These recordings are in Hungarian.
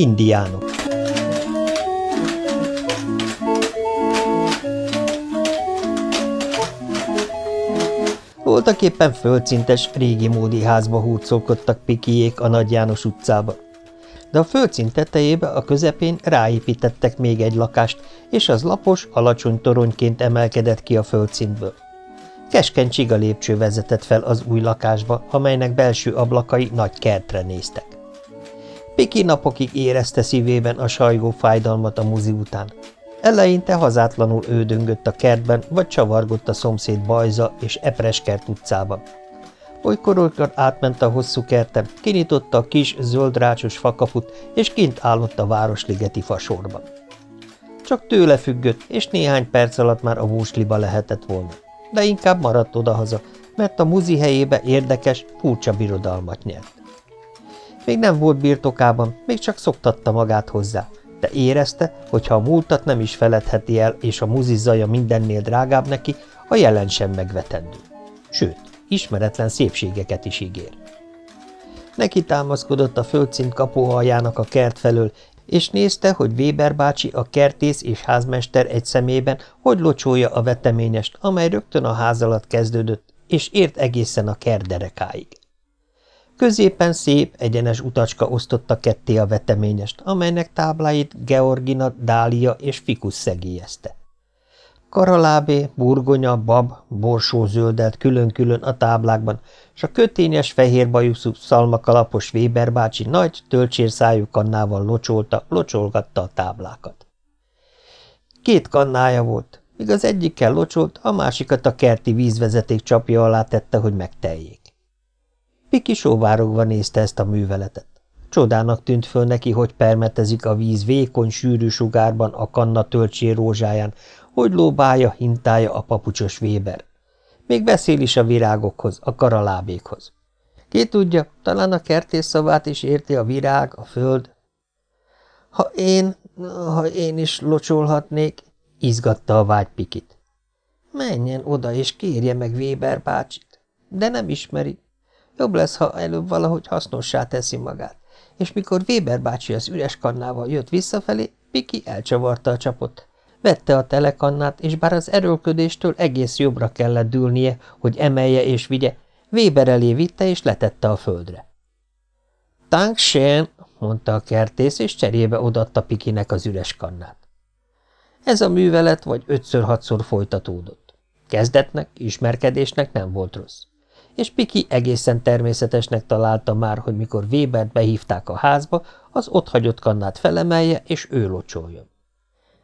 Indiánok Voltak éppen földszintes, régi módi házba hurcolkodtak Pikiék a Nagy János utcába. De a földszint tetejébe a közepén ráépítettek még egy lakást, és az lapos, alacsony toronyként emelkedett ki a földszintből. Keskeny csiga lépcső vezetett fel az új lakásba, amelynek belső ablakai nagy kertre néztek. Piki napokig érezte szívében a sajgó fájdalmat a muzi után. Eleinte hazátlanul ődöngött a kertben, vagy csavargott a szomszéd Bajza és Epreskert utcában. Olykor, olykor átment a hosszú kertem, kinyitotta a kis, zöldrácsos fakaput, és kint állott a városligeti fasorban. Csak tőle függött, és néhány perc alatt már a vúsliba lehetett volna. De inkább maradt odahaza, mert a muzi helyébe érdekes, furcsa birodalmat nyert. Még nem volt birtokában, még csak szoktatta magát hozzá, de érezte, hogy ha a múltat nem is feledheti el, és a muzi zaja mindennél drágább neki, a jelen sem megvetendő. Sőt, ismeretlen szépségeket is ígér. Neki támaszkodott a földszint kapuhajának a kert felől, és nézte, hogy Weber bácsi, a kertész és házmester egy szemében hogy locsolja a veteményest, amely rögtön a ház alatt kezdődött, és ért egészen a kert derekáig. Középen szép, egyenes utacska osztotta ketté a veteményest, amelynek tábláit Georgina, Dália és Fikus szegélyezte. Karalábé, burgonya, bab, borsó zöldelt külön-külön a táblákban, és a kötényes fehér bajuszú szalmakalapos Weber bácsi nagy, töltsérszájú kannával locsolta, locsolgatta a táblákat. Két kannája volt, míg az egyikkel locsolt, a másikat a kerti vízvezeték csapja alá tette, hogy megteljék. Piki sóvárogva nézte ezt a műveletet. Csodának tűnt föl neki, hogy permetezik a víz vékony, sűrű sugárban a kanna töltsé rózsáján, hogy lóbája, hintája a papucsos Weber. Még beszél is a virágokhoz, a karalábékhoz. Ki tudja, talán a kertész szavát is érti a virág, a föld. Ha én, ha én is locsolhatnék, izgatta a vágy Pikit. Menjen oda és kérje meg Weber bácsit, de nem ismeri. Jobb lesz, ha előbb valahogy hasznossá teszi magát. És mikor Weber bácsi az üres kannával jött visszafelé, Piki elcsavarta a csapot. Vette a telekannát, és bár az erőlködéstől egész jobbra kellett dűlnie, hogy emelje és vigye, Weber elé vitte és letette a földre. – Tanksen, mondta a kertész, és cserébe odatta Pikinek az üres kannát. Ez a művelet vagy ötször-hatszor folytatódott. Kezdetnek, ismerkedésnek nem volt rossz és Piki egészen természetesnek találta már, hogy mikor Webert behívták a házba, az otthagyott kannát felemelje, és ő locsoljon.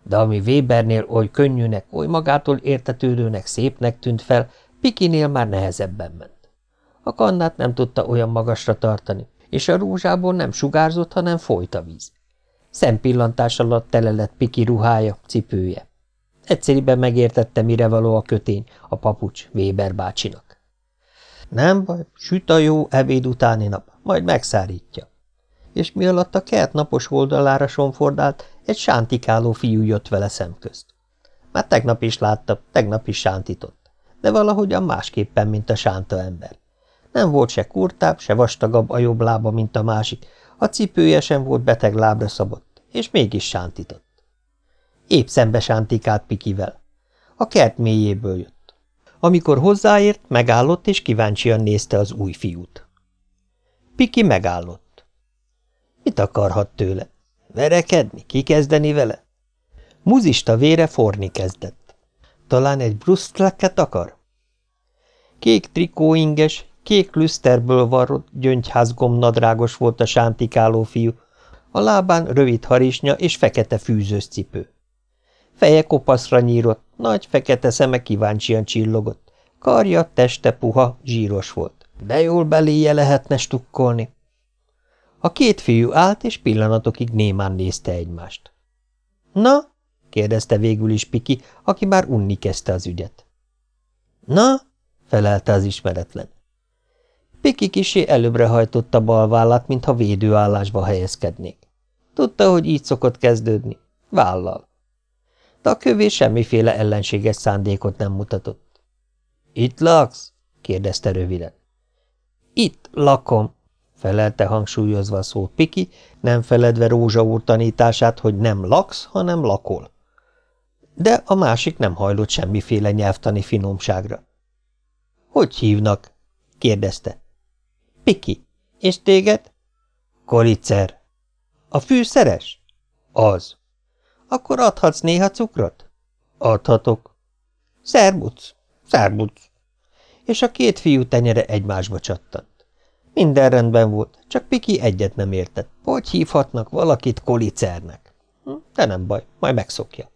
De ami Webernél oly könnyűnek, oly magától értetődőnek, szépnek tűnt fel, Pikinél már nehezebben ment. A kannát nem tudta olyan magasra tartani, és a rózsából nem sugárzott, hanem folyt a víz. Szempillantás alatt tele lett Piki ruhája, cipője. Egyszerűen megértette, mire való a kötény, a papucs Weber bácsinak. Nem baj, süt a jó ebéd utáni nap, majd megszárítja. És mi alatt a kert napos oldalára sonfordált, egy sántikáló fiú jött vele szemközt. Már tegnap is látta, tegnap is sántított, de valahogyan másképpen, mint a sánta ember. Nem volt se kurtább, se vastagabb a jobb lába, mint a másik, a cipője sem volt beteg lábra szabott, és mégis sántított. Épp szembe sántikált Pikivel. A kert mélyéből jött. Amikor hozzáért, megállott és kíváncsian nézte az új fiút. Piki megállott. Mit akarhat tőle? Verekedni? Kikezdeni vele? Muzista vére forni kezdett. Talán egy brusztleket akar? Kék trikóinges, kék lüszterből varrott, gyöngyházgomnadrágos volt a sántikáló fiú, a lábán rövid harisnya és fekete fűzős cipő. Feje kopaszra nyírott, nagy fekete szeme kíváncsian csillogott. Karja, teste puha, zsíros volt. De jól beléje lehetne stukkolni. A két fiú állt, és pillanatokig némán nézte egymást. – Na? – kérdezte végül is Piki, aki már unni kezdte az ügyet. – Na? – felelte az ismeretlen. Piki kisé előbbre hajtotta bal vállát, mintha védőállásba helyezkednék. Tudta, hogy így szokott kezdődni. Vállal de a kövé semmiféle ellenséges szándékot nem mutatott. – Itt laksz? – kérdezte röviden. – Itt lakom felelte hangsúlyozva a szót Piki, nem feledve Rózsa úr tanítását, hogy nem laksz, hanem lakol. De a másik nem hajlott semmiféle nyelvtani finomságra. – Hogy hívnak? – kérdezte. – Piki. És téged? – Kolicer. – A fűszeres? – Az. – Akkor adhatsz néha cukrot? – Adhatok. – Szerbuc. Szerbuc. És a két fiú tenyere egymásba csattant. Minden rendben volt, csak Piki egyet nem értett. Hogy hívhatnak valakit kolicernek? Hm, de nem baj, majd megszokja.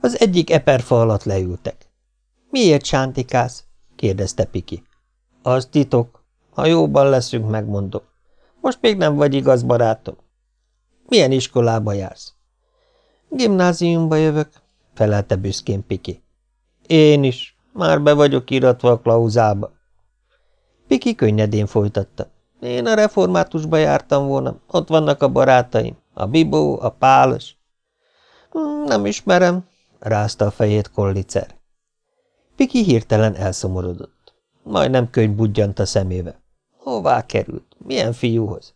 Az egyik eperfa alatt leültek. – Miért sántikász? – kérdezte Piki. – Az titok. Ha jóban leszünk, megmondom. Most még nem vagy igaz barátom. – Milyen iskolába jársz? – Gimnáziumba jövök – felelte büszkén Piki. – Én is. Már be vagyok iratva a klauzába. Piki könnyedén folytatta. Én a reformátusba jártam volna, ott vannak a barátaim, a Bibó, a Pálos. Hm, nem ismerem, rázta a fejét Kollicer. Piki hirtelen elszomorodott. Majdnem könyv budjant a szemébe. Hová került? Milyen fiúhoz?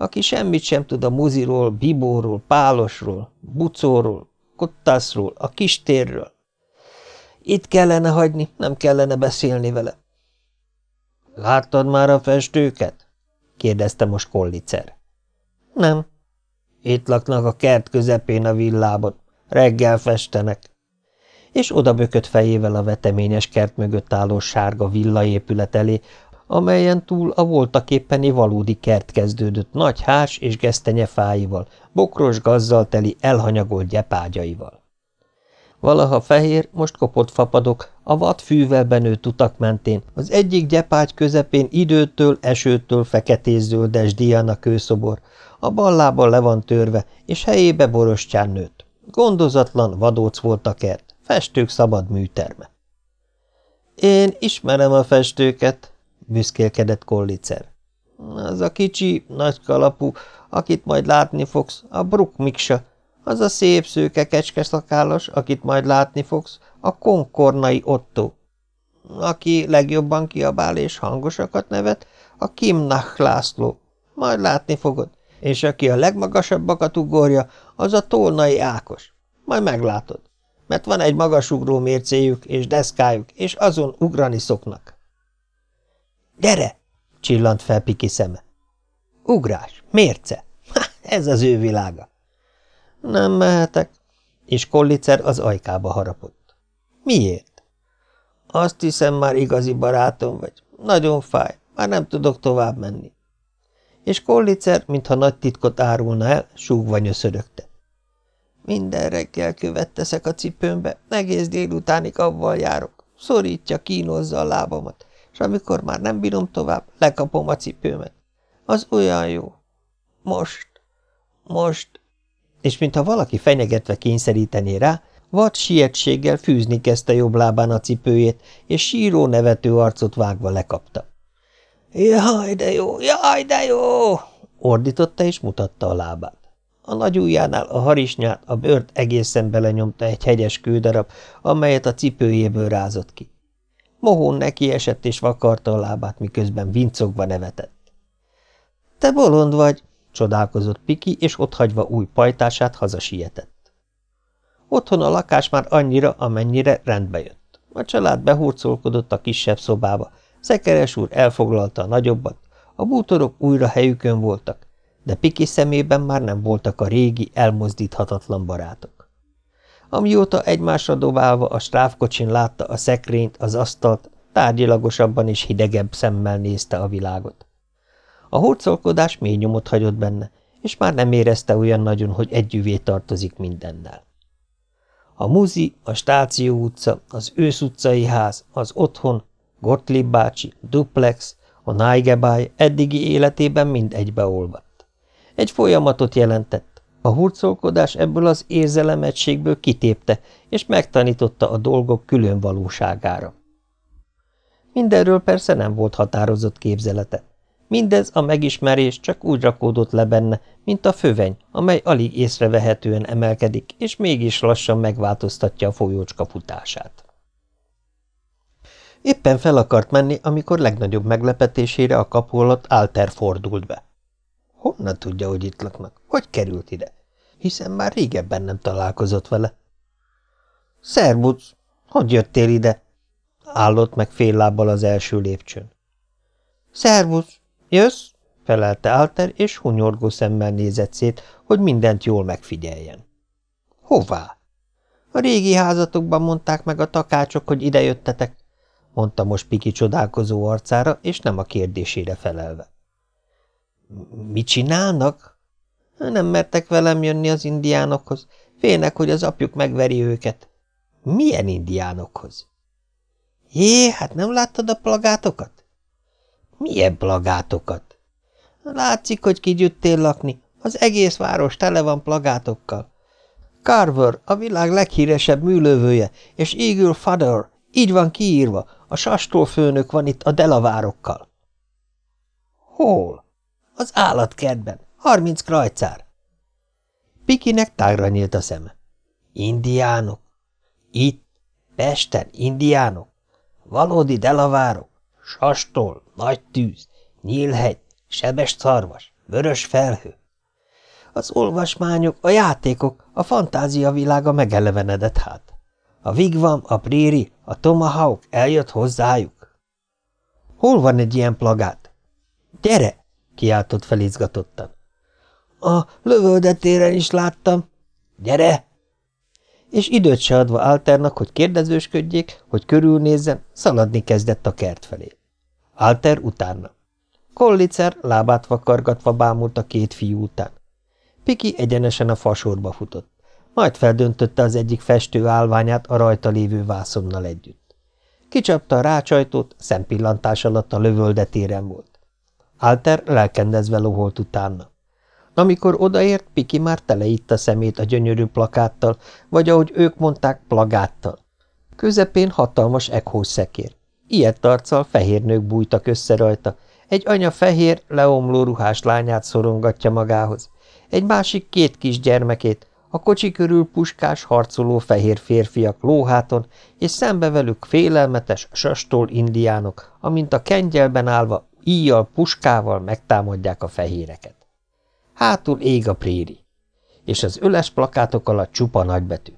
Aki semmit sem tud a muziról, Bibóról, Pálosról, Bucóról, Kottászról, a kistérről. Itt kellene hagyni, nem kellene beszélni vele. Láttad már a festőket? kérdezte most Kollicer. Nem. Itt laknak a kert közepén a villában. Reggel festenek. És odabökött fejével a veteményes kert mögött álló sárga villaépület elé, amelyen túl a voltaképpeni valódi kert kezdődött nagy hás és gesztenyefáival, bokros gazzal teli elhanyagolt gyepágyaival. Valaha fehér, most kopott fapadok, a vad fűvel benőtt utak mentén, az egyik gyepágy közepén időtől, esőtől feketés-zöldes Diana kőszobor, a bal lába le van törve, és helyébe borostyán nőtt. Gondozatlan, vadóc volt a kert, festők szabad műterme. Én ismerem a festőket, büszkélkedett Kollicer. Az a kicsi, nagy kalapú, akit majd látni fogsz, a Brook Miksa, az a szép szőke kecskeszakállas, akit majd látni fogsz, a konkornai Otto. Aki legjobban kiabál és hangosakat nevet, a Kimnach László. Majd látni fogod. És aki a legmagasabbakat ugorja, az a Tolnai Ákos. Majd meglátod. Mert van egy magasugró mércéjük és deszkájuk, és azon ugrani szoknak. Gyere! csillant fel Piki szeme. Ugrás, mérce. Ez az ő világa. Nem mehetek. És Kollicer az ajkába harapott. Miért? Azt hiszem, már igazi barátom vagy. Nagyon fáj, már nem tudok tovább menni. És Kollicer, mintha nagy titkot árulna el, súgva nyöszörögte. Minden reggel követ teszek a cipőmbe, egész délutánig avval járok. Szorítja, kínozza a lábamat, és amikor már nem bírom tovább, lekapom a cipőmet. Az olyan jó. Most, most, és mintha valaki fenyegetve kényszerítené rá, vad sietséggel fűzni kezdte jobb lábán a cipőjét, és síró nevető arcot vágva lekapta. – Jaj, de jó, jaj, de jó! – ordította és mutatta a lábát. A nagy ujjánál a harisnyát, a bőrt egészen belenyomta egy hegyes kődarab, amelyet a cipőjéből rázott ki. Mohón neki esett és vakarta a lábát, miközben vincogva nevetett. – Te bolond vagy! Csodálkozott Piki, és otthagyva új pajtását hazasietett. Otthon a lakás már annyira, amennyire rendbe jött. A család behurcolkodott a kisebb szobába, Szekeres úr elfoglalta a nagyobbat, a bútorok újra helyükön voltak, de Piki szemében már nem voltak a régi, elmozdíthatatlan barátok. Amióta egymásra dobálva a stráfkocsin látta a szekrényt, az asztalt, tárgyilagosabban és hidegebb szemmel nézte a világot. A hurcolkodás mély nyomot hagyott benne, és már nem érezte olyan nagyon, hogy együvé tartozik mindennel. A muzi, a stáció utca, az ősz utcai ház, az otthon, Gottlieb bácsi, duplex, a Naigebáj eddigi életében mind egybeolvadt. Egy folyamatot jelentett. A hurcolkodás ebből az érzelemegységből kitépte, és megtanította a dolgok külön valóságára. Mindenről persze nem volt határozott képzelete, Mindez a megismerés csak úgy rakódott le benne, mint a föveny, amely alig észrevehetően emelkedik, és mégis lassan megváltoztatja a folyócska futását. Éppen fel akart menni, amikor legnagyobb meglepetésére a kapu alatt Alter fordult be. Honnan tudja, hogy itt laknak? Hogy került ide? Hiszen már régebben nem találkozott vele. Szerbusz, hogy jöttél ide? Állott meg fél lábbal az első lépcsőn. Szervusz, jössz? felelte Alter, és hunyorgó szemmel nézett szét, hogy mindent jól megfigyeljen. Hová? A régi házatokban mondták meg a takácsok, hogy idejöttetek, mondta most Piki csodálkozó arcára, és nem a kérdésére felelve. Mit csinálnak? Nem mertek velem jönni az indiánokhoz. Félnek, hogy az apjuk megveri őket. Milyen indiánokhoz? Jé, hát nem láttad a plagátokat? Milyen plagátokat? Látszik, hogy kigyüttél lakni. Az egész város tele van plagátokkal. Carver, a világ leghíresebb műlővője, és Eagle Father, így van kiírva, a sastól főnök van itt a delavárokkal. Hol? Az állatkertben, harminc krajcár. Pikinek tágra nyílt a szeme. Indiánok? Itt? Pesten indiánok? Valódi delavárok? Sastól, nagy tűz, nyílhegy, sebes szarvas, vörös felhő. Az olvasmányok, a játékok, a fantázia világa megelevenedett hát. A Vigvam, a Préri, a Tomahawk eljött hozzájuk. Hol van egy ilyen plagát? Gyere! Kiáltott felizgatottan. A lövöldetéren is láttam. Gyere! És időt se adva Alternak, hogy kérdezősködjék, hogy körülnézzen, szaladni kezdett a kert felé. Alter utána. Kollicer lábát vakargatva bámult a két fiú után. Piki egyenesen a fasorba futott, majd feldöntötte az egyik festő állványát a rajta lévő vászonnal együtt. Kicsapta a rácsajtót, szempillantás alatt a lövöldetéren volt. Alter lelkendezve loholt utána. Amikor odaért, Piki már teleitta szemét a gyönyörű plakáttal, vagy ahogy ők mondták, plagáttal. Közepén hatalmas ekhós szekér. Ilyet arccal fehér nők bújtak össze rajta, egy anya fehér, leomló ruhás lányát szorongatja magához, egy másik két kis gyermekét, a kocsi körül puskás, harcoló fehér férfiak lóháton, és szembe velük félelmetes, sastól indiánok, amint a kengyelben állva, íjjal, puskával megtámadják a fehéreket. Hátul ég a préri, és az öles plakátok alatt csupa nagybetű.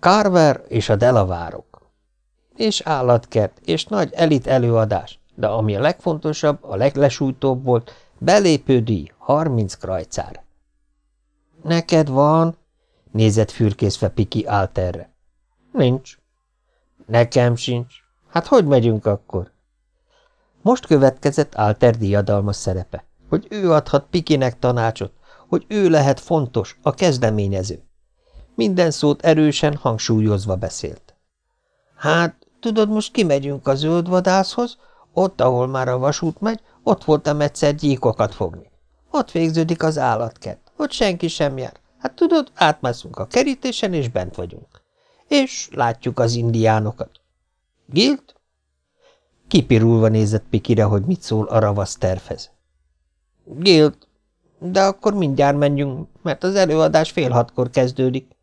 Carver és a delavárok. És állatkert, és nagy elit előadás, de ami a legfontosabb, a leglesújtóbb volt, belépődíj, harminc krajcár. Neked van? nézett fürkészve Piki Alterre. Nincs. Nekem sincs. Hát hogy megyünk akkor? Most következett Alter diadalmas szerepe, hogy ő adhat Pikinek tanácsot, hogy ő lehet fontos, a kezdeményező. Minden szót erősen, hangsúlyozva beszélt. Hát, tudod, most kimegyünk a zöldvadászhoz, ott, ahol már a vasút megy, ott voltam egyszer gyíkokat fogni. Ott végződik az állatkert, ott senki sem jár. Hát tudod, átmászunk a kerítésen, és bent vagyunk. És látjuk az indiánokat. Gilt? Kipirulva nézett Pikire, hogy mit szól a ravasz tervhez. Gilt, de akkor mindjárt menjünk, mert az előadás fél hatkor kezdődik.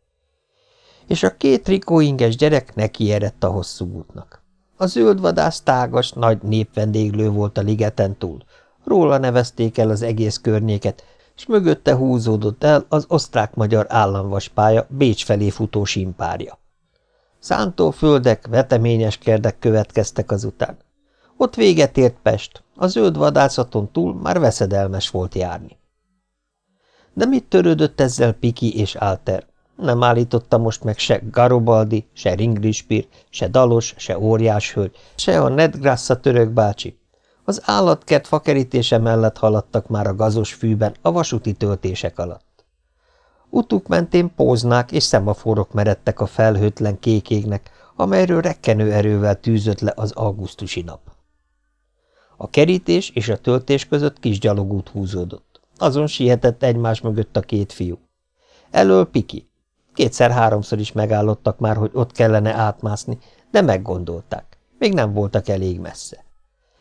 És a két rikóinges gyerek neki eredt a hosszú útnak. A zöldvadász tágas, nagy népvendéglő volt a ligeten túl. Róla nevezték el az egész környéket, és mögötte húzódott el az osztrák-magyar államvaspálya Bécs felé futó simpárja. földek, veteményes kerdek következtek azután. Ott véget ért Pest, a zöld vadászaton túl már veszedelmes volt járni. De mit törődött ezzel Piki és Alter? Nem állította most meg se Garobaldi, se Ringrispir, se Dalos, se Óriáshölgy, se a Nedgrassa török bácsi. Az állatkert fakerítése mellett haladtak már a gazos fűben a vasúti töltések alatt. Utuk mentén póznák és szemaforok meredtek a felhőtlen kékégnek, amelyről rekkenő erővel tűzött le az augusztusi nap. A kerítés és a töltés között kis gyalogút húzódott. Azon sietett egymás mögött a két fiú. Elől Piki, Kétszer-háromszor is megállottak már, hogy ott kellene átmászni, de meggondolták. Még nem voltak elég messze.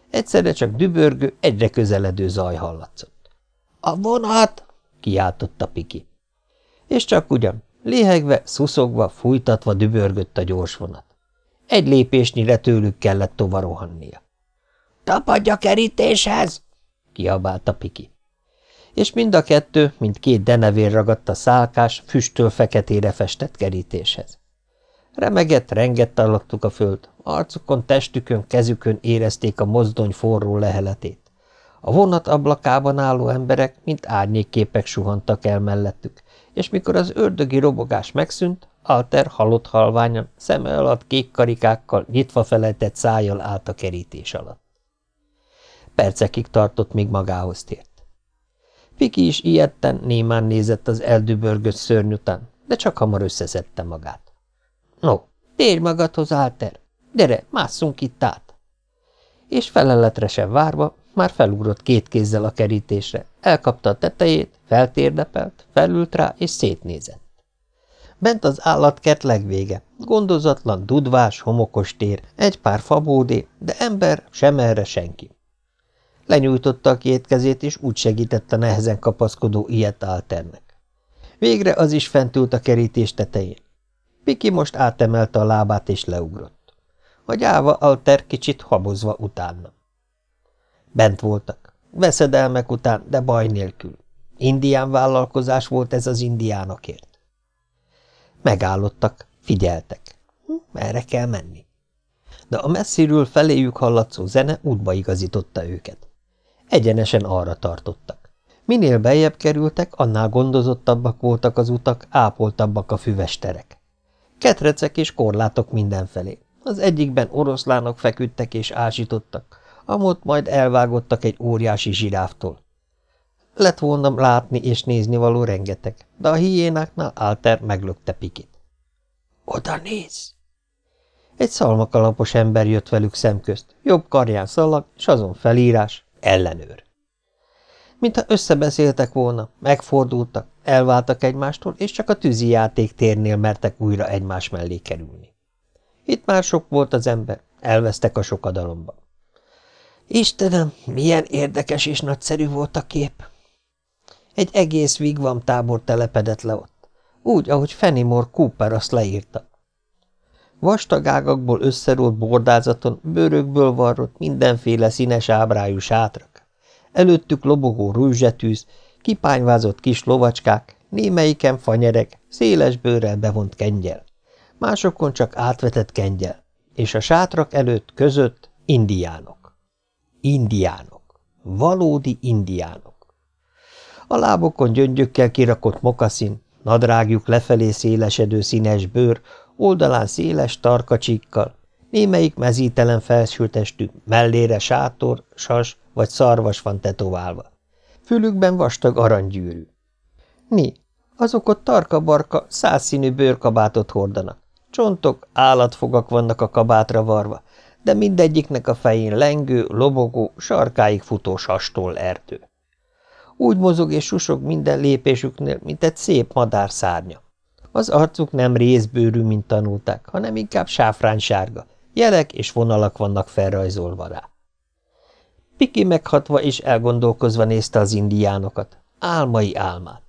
Egyszerre csak dübörgő, egyre közeledő zaj hallatszott. – A vonat! – kiáltotta Piki. És csak ugyan, léhegve, szuszogva, fújtatva dübörgött a gyors vonat. Egy lépésnyire tőlük kellett tova rohannia. – Tapadj a kerítéshez! – kiabálta Piki. És mind a kettő, mint két denevér ragadt a szálkás, füsttől feketére festett kerítéshez. Remegett, rengett alattuk a föld, arcukon, testükön, kezükön érezték a mozdony forró leheletét. A vonat ablakában álló emberek, mint árnyékképek suhantak el mellettük, és mikor az ördögi robogás megszűnt, Alter halott halványan, szeme alatt kék karikákkal, nyitva felejtett szájjal állt a kerítés alatt. Percekig tartott, míg magához tért. Piki is ilyetten némán nézett az eldübörgött szörny után, de csak hamar összeszedte magát. No, térj magadhoz, Alter! Gyere, másszunk itt át! És feleletre sem várva, már felugrott két kézzel a kerítésre, elkapta a tetejét, feltérdepelt, felült rá és szétnézett. Bent az állatkert legvége, gondozatlan, dudvás, homokos tér, egy pár fabódé, de ember sem erre senki. Lenyújtotta a két kezét, és úgy segített a nehezen kapaszkodó ilyet alternek. Végre az is fent ült a kerítés tetején. Piki most átemelte a lábát, és leugrott. A gyáva alter kicsit habozva utána. Bent voltak. Veszedelmek után, de baj nélkül. Indián vállalkozás volt ez az indiánokért. Megállottak, figyeltek. Hm, merre kell menni? De a messziről feléjük hallatszó zene útba igazította őket. Egyenesen arra tartottak. Minél beljebb kerültek, annál gondozottabbak voltak az utak, ápoltabbak a füves terek. Ketrecek és korlátok mindenfelé. Az egyikben oroszlánok feküdtek és ásítottak, amott majd elvágottak egy óriási zsiráftól. Lett volna látni és nézni való rengeteg, de a hiénáknál Alter meglökte Pikit. – Oda néz! Egy szalmakalapos ember jött velük szemközt, jobb karján szalag, és azon felírás – ellenőr. Mintha összebeszéltek volna, megfordultak, elváltak egymástól, és csak a tűzi játék térnél mertek újra egymás mellé kerülni. Itt már sok volt az ember, elvesztek a sokadalomban. Istenem, milyen érdekes és nagyszerű volt a kép! Egy egész vigvam tábor telepedett le ott, úgy, ahogy Fenimore Cooper azt leírta. Vastag ágakból összerolt bordázaton, bőrökből varrott mindenféle színes ábrájú sátrak. Előttük lobogó rúzsetűz, kipányvázott kis lovacskák, némelyiken fanyerek, széles bőrrel bevont kengyel. Másokon csak átvetett kengyel, és a sátrak előtt között indiánok. Indiánok. Valódi indiánok. A lábokon gyöngyökkel kirakott mokaszin, nadrágjuk lefelé szélesedő színes bőr, oldalán széles tarkacsíkkal, némelyik mezítelen felsőtestű, mellére sátor, sas vagy szarvas van tetoválva. Fülükben vastag aranygyűrű. Mi? Azok ott tarka-barka, százszínű bőrkabátot hordanak. Csontok, állatfogak vannak a kabátra varva, de mindegyiknek a fején lengő, lobogó, sarkáig futó sastól erdő. Úgy mozog és susog minden lépésüknél, mint egy szép madár szárnya. Az arcuk nem részbőrű, mint tanulták, hanem inkább sáfránysárga, jelek és vonalak vannak felrajzolva rá. Piki meghatva és elgondolkozva nézte az indiánokat, álmai álmát.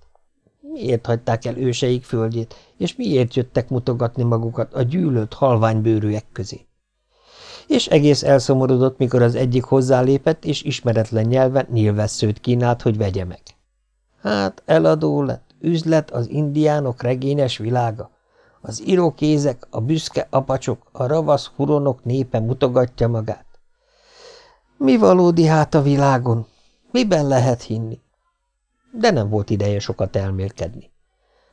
Miért hagyták el őseik földjét, és miért jöttek mutogatni magukat a gyűlölt halványbőrűek közé? és egész elszomorodott, mikor az egyik hozzálépett, és ismeretlen nyelven nyilvesszőt kínált, hogy vegye meg. Hát eladó lett, üzlet az indiánok regényes világa. Az irokézek, a büszke apacsok, a ravasz huronok népe mutogatja magát. Mi valódi hát a világon? Miben lehet hinni? De nem volt ideje sokat elmélkedni.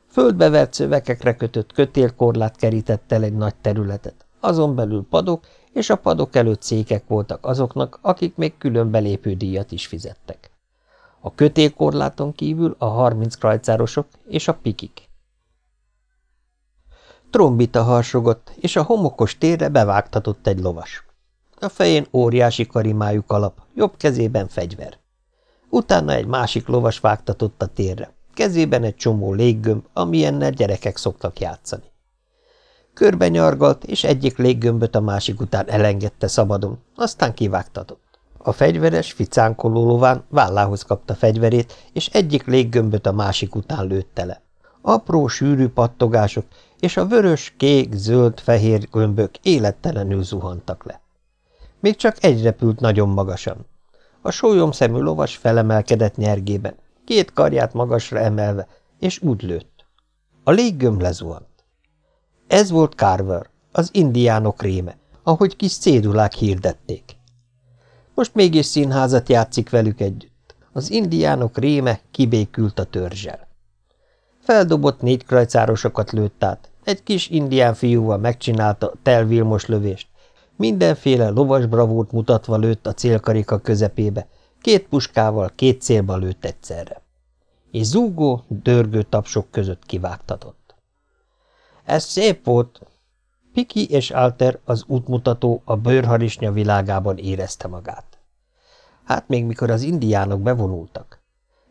Földbevert szövekekre kötött kötélkorlát kerített el egy nagy területet, azon belül padok és a padok előtt székek voltak azoknak, akik még külön belépő díjat is fizettek. A kötélkorláton kívül a harminc krajcárosok és a pikik. Trombita harsogott, és a homokos térre bevágtatott egy lovas. A fején óriási karimájú kalap, jobb kezében fegyver. Utána egy másik lovas vágtatott a térre, kezében egy csomó léggömb, amilyennel gyerekek szoktak játszani. Körbe nyargalt, és egyik léggömböt a másik után elengedte szabadon, aztán kivágtatott. A fegyveres, ficánkoló lován vállához kapta fegyverét, és egyik léggömböt a másik után lőtte le. Apró, sűrű pattogások és a vörös, kék, zöld, fehér gömbök élettelenül zuhantak le. Még csak egy repült nagyon magasan. A sólyomszemű lovas felemelkedett nyergében, két karját magasra emelve, és úgy lőtt. A léggömb lezuhant. Ez volt Carver, az indiánok réme, ahogy kis cédulák hirdették. Most mégis színházat játszik velük együtt. Az indiánok réme kibékült a törzsel. Feldobott négy krajcárosokat lőtt át, egy kis indián fiúval megcsinálta telvilmos lövést, mindenféle lovas bravúrt mutatva lőtt a célkarika közepébe, két puskával két célba lőtt egyszerre. És zúgó, dörgő tapsok között kivágtatott. Ez szép volt, Piki és Alter, az útmutató, a bőrharisnya világában érezte magát. Hát még mikor az indiánok bevonultak.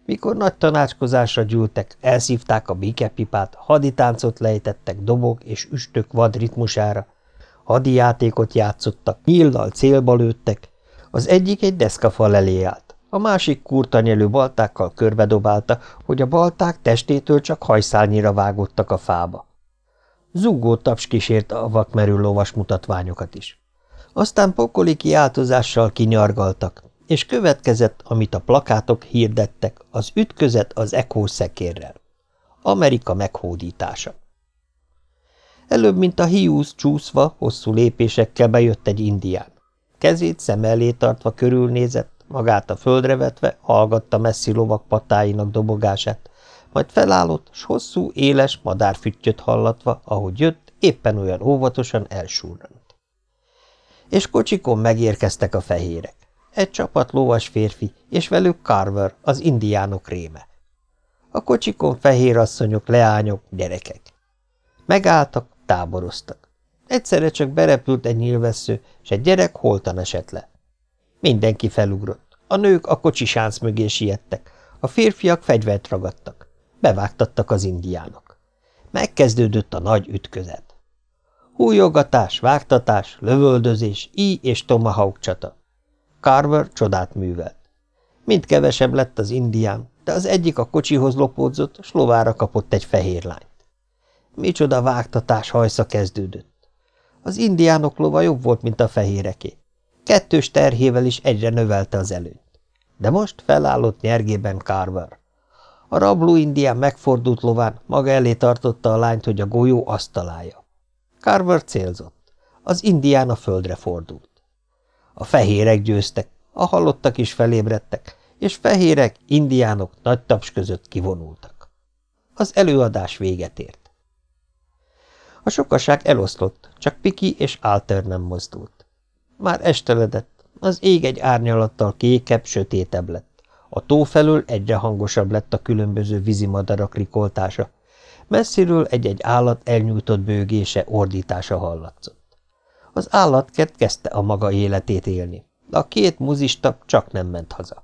Mikor nagy tanácskozásra gyűltek, elszívták a békepipát, haditáncot lejtettek dobok és üstök vad ritmusára, hadi játékot játszottak, nyíllal célba lőttek, az egyik egy deszkafal elé állt, a másik kurtanyelő baltákkal körbedobálta, hogy a balták testétől csak hajszálnyira vágottak a fába. Zúgó taps kísért a vakmerő lovas mutatványokat is. Aztán pokoli kiáltozással kinyargaltak, és következett, amit a plakátok hirdettek, az ütközet az Echo szekérrel. Amerika meghódítása. Előbb, mint a hiúz csúszva, hosszú lépésekkel bejött egy indián. Kezét szem elé tartva körülnézett, magát a földre vetve, hallgatta messzi lovak patáinak dobogását, majd felállott, s hosszú, éles madárfüttyöt hallatva, ahogy jött, éppen olyan óvatosan elsúrrant. És kocsikon megérkeztek a fehérek. Egy csapat lovas férfi, és velük Carver, az indiánok réme. A kocsikon fehér asszonyok, leányok, gyerekek. Megálltak, táboroztak. Egyszerre csak berepült egy nyilvessző, és egy gyerek holtan esett le. Mindenki felugrott. A nők a kocsi sánc mögé siettek, a férfiak fegyvert ragadtak. Bevágtattak az indiánok. Megkezdődött a nagy ütközet. Hújogatás, vágtatás, lövöldözés, í és tomahawk csata. Carver csodát művelt. Mind kevesebb lett az indián, de az egyik a kocsihoz lopódzott, s kapott egy fehér lányt. Micsoda vágtatás hajsza kezdődött. Az indiánok lova jobb volt, mint a fehéreké. Kettős terhével is egyre növelte az előnyt. De most felállott nyergében Carver. A rabló indián megfordult lován, maga elé tartotta a lányt, hogy a golyó azt találja. Carver célzott. Az indián a földre fordult. A fehérek győztek, a halottak is felébredtek, és fehérek, indiánok nagy taps között kivonultak. Az előadás véget ért. A sokaság eloszlott, csak Piki és Alter nem mozdult. Már esteledett, az ég egy árnyalattal kékebb, sötétebb lett. A tó felől egyre hangosabb lett a különböző vízimadarak rikoltása. Messziről egy-egy állat elnyújtott bőgése, ordítása hallatszott. Az állatkert kezdte a maga életét élni, a két muzista csak nem ment haza.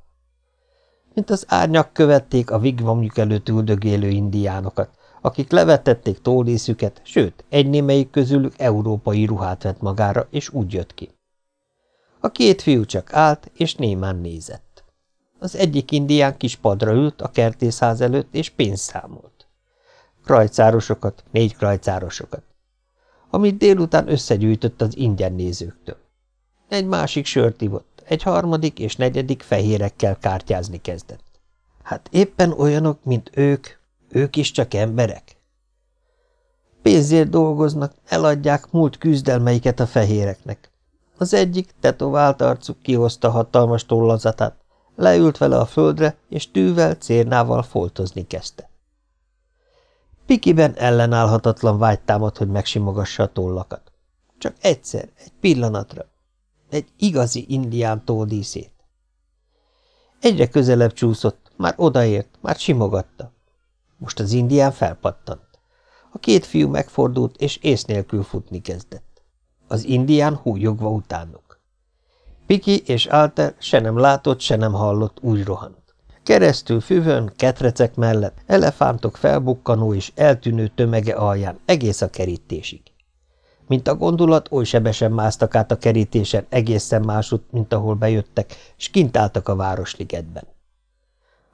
Mint az árnyak követték a vigvamjuk előtt üldögélő indiánokat, akik levetették tólészüket, sőt, egy némelyik közülük európai ruhát vett magára, és úgy jött ki. A két fiú csak állt, és némán nézett. Az egyik indián kis padra ült a kertészház előtt, és pénzt számolt. Krajcárosokat, négy krajcárosokat amit délután összegyűjtött az ingyen nézőktől. Egy másik sört ivott, egy harmadik és negyedik fehérekkel kártyázni kezdett. Hát éppen olyanok, mint ők, ők is csak emberek. Pénzért dolgoznak, eladják múlt küzdelmeiket a fehéreknek. Az egyik tetovált arcuk kihozta hatalmas tollazatát, leült vele a földre, és tűvel, cérnával foltozni kezdte. Pikiben ellenállhatatlan vágy támad, hogy megsimogassa a tollakat. Csak egyszer, egy pillanatra. Egy igazi indián tódíszét. Egyre közelebb csúszott, már odaért, már simogatta. Most az indián felpattant. A két fiú megfordult, és ész nélkül futni kezdett. Az indián hújogva utánuk. Piki és Alter se nem látott, se nem hallott, úgy rohant. Keresztül füvön, ketrecek mellett, elefántok felbukkanó és eltűnő tömege alján, egész a kerítésig. Mint a gondolat, oly sebesen másztak át a kerítésen, egészen másút, mint ahol bejöttek, s kint álltak a városligetben.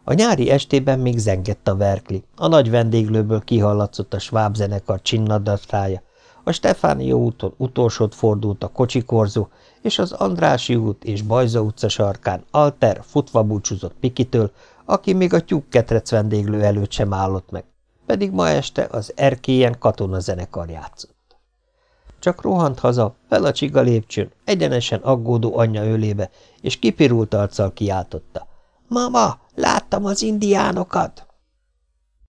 A nyári estében még zengett a verkli, a nagy vendéglőből kihallatszott a sváb zenekar csinnadatája, a Stefánia úton utolsót fordult a kocsikorzó, és az Andrási út és Bajza utca sarkán Alter futva búcsúzott Pikitől, aki még a tyúkketrec vendéglő előtt sem állott meg, pedig ma este az erkélyen katonazenekar játszott. Csak rohant haza, fel a csiga lépcsőn, egyenesen aggódó anyja ölébe, és kipirult arccal kiáltotta. – Mama, láttam az indiánokat!